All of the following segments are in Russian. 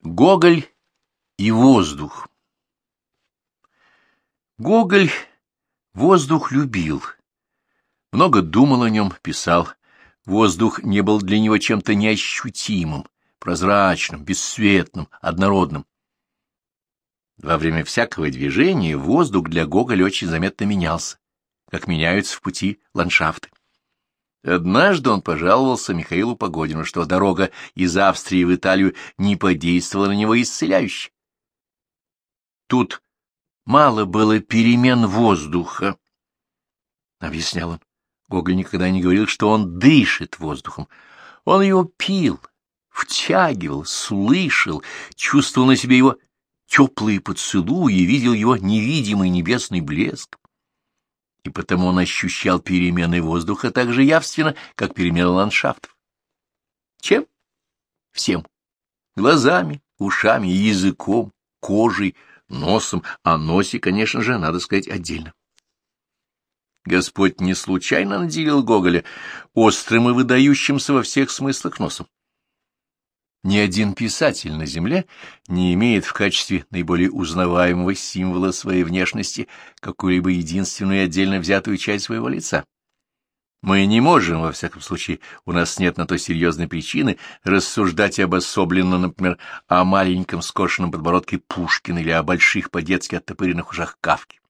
Гоголь и воздух Гоголь воздух любил. Много думал о нем, писал. Воздух не был для него чем-то неощутимым, прозрачным, бесцветным, однородным. Во время всякого движения воздух для Гоголя очень заметно менялся, как меняются в пути ландшафты. Однажды он пожаловался Михаилу Погодину, что дорога из Австрии в Италию не подействовала на него исцеляюще. Тут мало было перемен воздуха, — объяснял он. Гоголь никогда не говорил, что он дышит воздухом. Он его пил, втягивал, слышал, чувствовал на себе его теплые поцелуи видел его невидимый небесный блеск и потому он ощущал перемены воздуха так же явственно, как перемены ландшафтов. Чем? Всем. Глазами, ушами, языком, кожей, носом, а носе, конечно же, надо сказать отдельно. Господь не случайно наделил Гоголя острым и выдающимся во всех смыслах носом. Ни один писатель на Земле не имеет в качестве наиболее узнаваемого символа своей внешности какую-либо единственную отдельно взятую часть своего лица. Мы не можем, во всяком случае, у нас нет на то серьезной причины, рассуждать обособленно, например, о маленьком скошенном подбородке Пушкина или о больших по-детски оттопыренных ушах Кавки.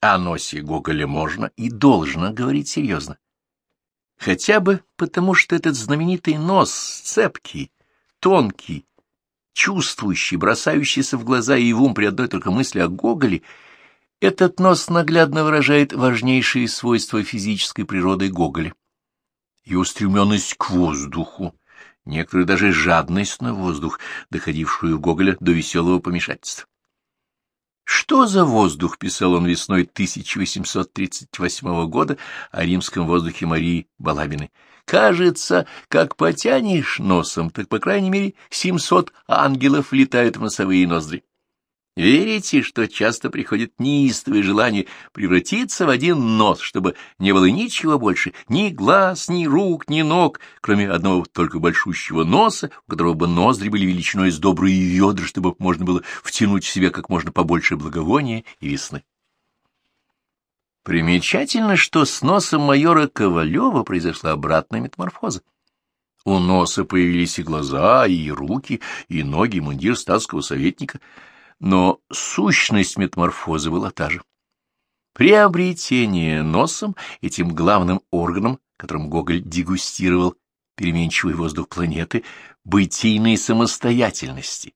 О носе Гоголя можно и должно говорить серьезно. Хотя бы потому, что этот знаменитый нос, цепкий, тонкий, чувствующий, бросающийся в глаза и в ум при одной только мысли о Гоголе, этот нос наглядно выражает важнейшие свойства физической природы Гоголя. И устремленность к воздуху, некоторую даже жадность на воздух, доходившую Гоголя до веселого помешательства. «Что за воздух?» — писал он весной 1838 года о римском воздухе Марии Балабиной. «Кажется, как потянешь носом, так, по крайней мере, семьсот ангелов летают в носовые ноздри. Верите, что часто приходит неистовое желание превратиться в один нос, чтобы не было ничего больше, ни глаз, ни рук, ни ног, кроме одного только большущего носа, у которого бы ноздри были величиной с добрые ведра, чтобы можно было втянуть в себя как можно побольше благовония и весны. Примечательно, что с носом майора Ковалева произошла обратная метаморфоза. У носа появились и глаза, и руки, и ноги, и мундир статского советника — но сущность метаморфозы была та же. Приобретение носом, этим главным органом, которым Гоголь дегустировал переменчивый воздух планеты, бытийной самостоятельности.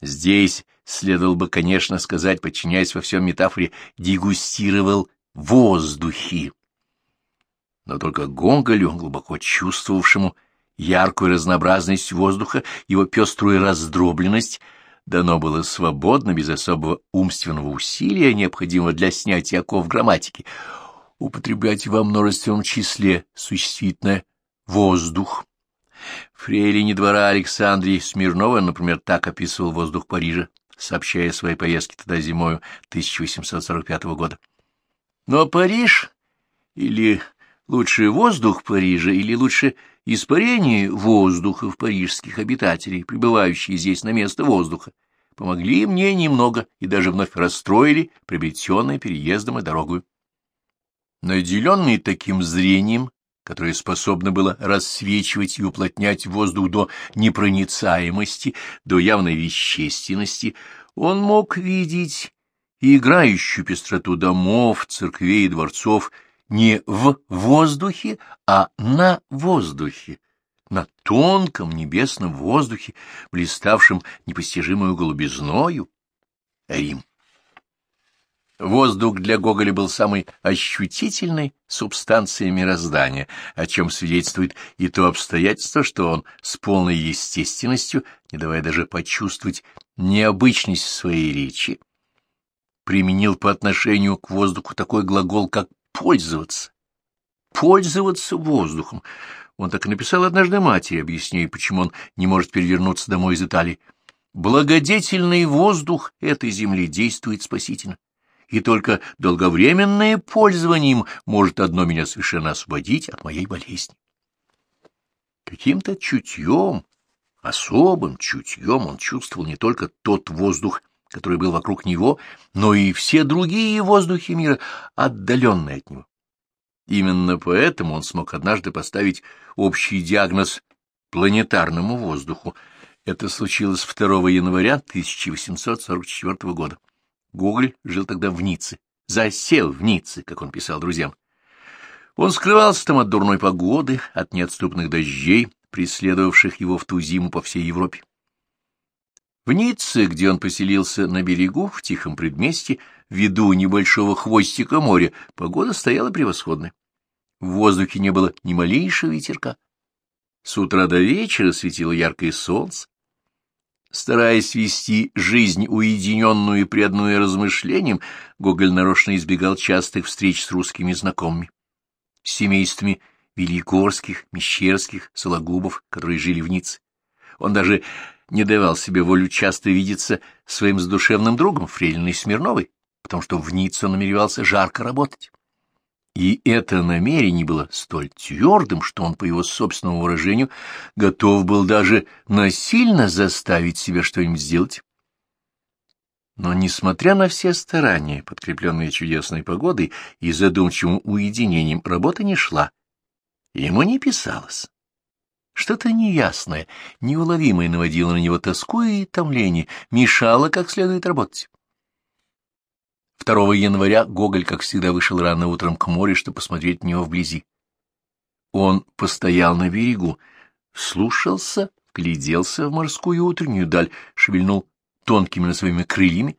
Здесь следовало бы, конечно, сказать, подчиняясь во всем метафоре, дегустировал воздухи. Но только Гоголю, глубоко чувствовавшему яркую разнообразность воздуха, его пеструю раздробленность — дано было свободно, без особого умственного усилия, необходимого для снятия оков грамматики, употреблять во множественном числе существительное «воздух». Фрейлине двора Александрии Смирнова, например, так описывал воздух Парижа, сообщая о своей поездке туда зимою 1845 года. Но Париж, или лучше воздух Парижа, или лучше испарение воздуха в парижских обитателей, пребывающие здесь на место воздуха, помогли мне немного и даже вновь расстроили приобретенное переездом и дорогою. Наделенный таким зрением, которое способно было рассвечивать и уплотнять воздух до непроницаемости, до явной вещественности, он мог видеть играющую пестроту домов, церквей и дворцов не в воздухе, а на воздухе, на тонком небесном воздухе, блиставшем непостижимую голубизною, Рим. Воздух для Гоголя был самой ощутительной субстанцией мироздания, о чем свидетельствует и то обстоятельство, что он с полной естественностью, не давая даже почувствовать необычность своей речи, применил по отношению к воздуху такой глагол, как «пользоваться». Пользоваться воздухом. Он так и написал однажды матери, объясняя, почему он не может перевернуться домой из Италии. Благодетельный воздух этой земли действует спасительно, и только долговременное пользование им может одно меня совершенно освободить от моей болезни. Каким-то чутьем, Особым чутьем он чувствовал не только тот воздух, который был вокруг него, но и все другие воздухи мира, отдаленные от него. Именно поэтому он смог однажды поставить общий диагноз планетарному воздуху. Это случилось 2 января 1844 года. Гоголь жил тогда в Ницце, засел в Ницце, как он писал друзьям. Он скрывался там от дурной погоды, от неотступных дождей, преследовавших его в ту зиму по всей Европе. В Ницце, где он поселился на берегу, в тихом предместье, в виду небольшого хвостика моря, погода стояла превосходная. В воздухе не было ни малейшего ветерка. С утра до вечера светило яркое солнце. Стараясь вести жизнь уединенную и преданную размышлениям, Гоголь нарочно избегал частых встреч с русскими знакомыми, с семействами Великорских, Мещерских, Сологубов, которые жили в Ницце. Он даже не давал себе волю часто видеться своим задушевным другом Фрейлиной Смирновой, потому что в Ницце он намеревался жарко работать. И это намерение было столь твердым, что он, по его собственному выражению, готов был даже насильно заставить себя что-нибудь сделать. Но, несмотря на все старания, подкрепленные чудесной погодой и задумчивым уединением, работа не шла. Ему не писалось. Что-то неясное, неуловимое наводило на него тоску и томление, мешало как следует работать. 2 января Гоголь, как всегда, вышел рано утром к морю, чтобы посмотреть на него вблизи. Он постоял на берегу, слушался, гляделся в морскую утреннюю даль, шевельнул тонкими своими крыльями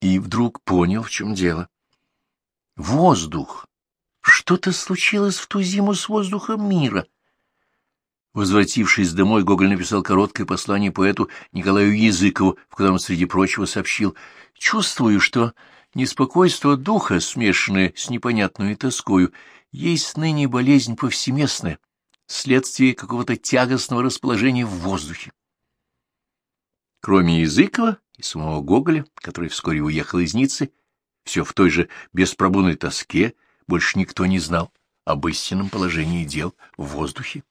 и вдруг понял, в чем дело. Воздух! Что-то случилось в ту зиму с воздухом мира. Возвратившись домой, Гоголь написал короткое послание поэту Николаю Языкову, в котором, среди прочего, сообщил «Чувствую, что Неспокойство духа, смешанное с непонятной тоскою, есть ныне болезнь повсеместная, следствие какого-то тягостного расположения в воздухе. Кроме Языкова и самого Гоголя, который вскоре уехал из Ниццы, все в той же беспробудной тоске, больше никто не знал об истинном положении дел в воздухе.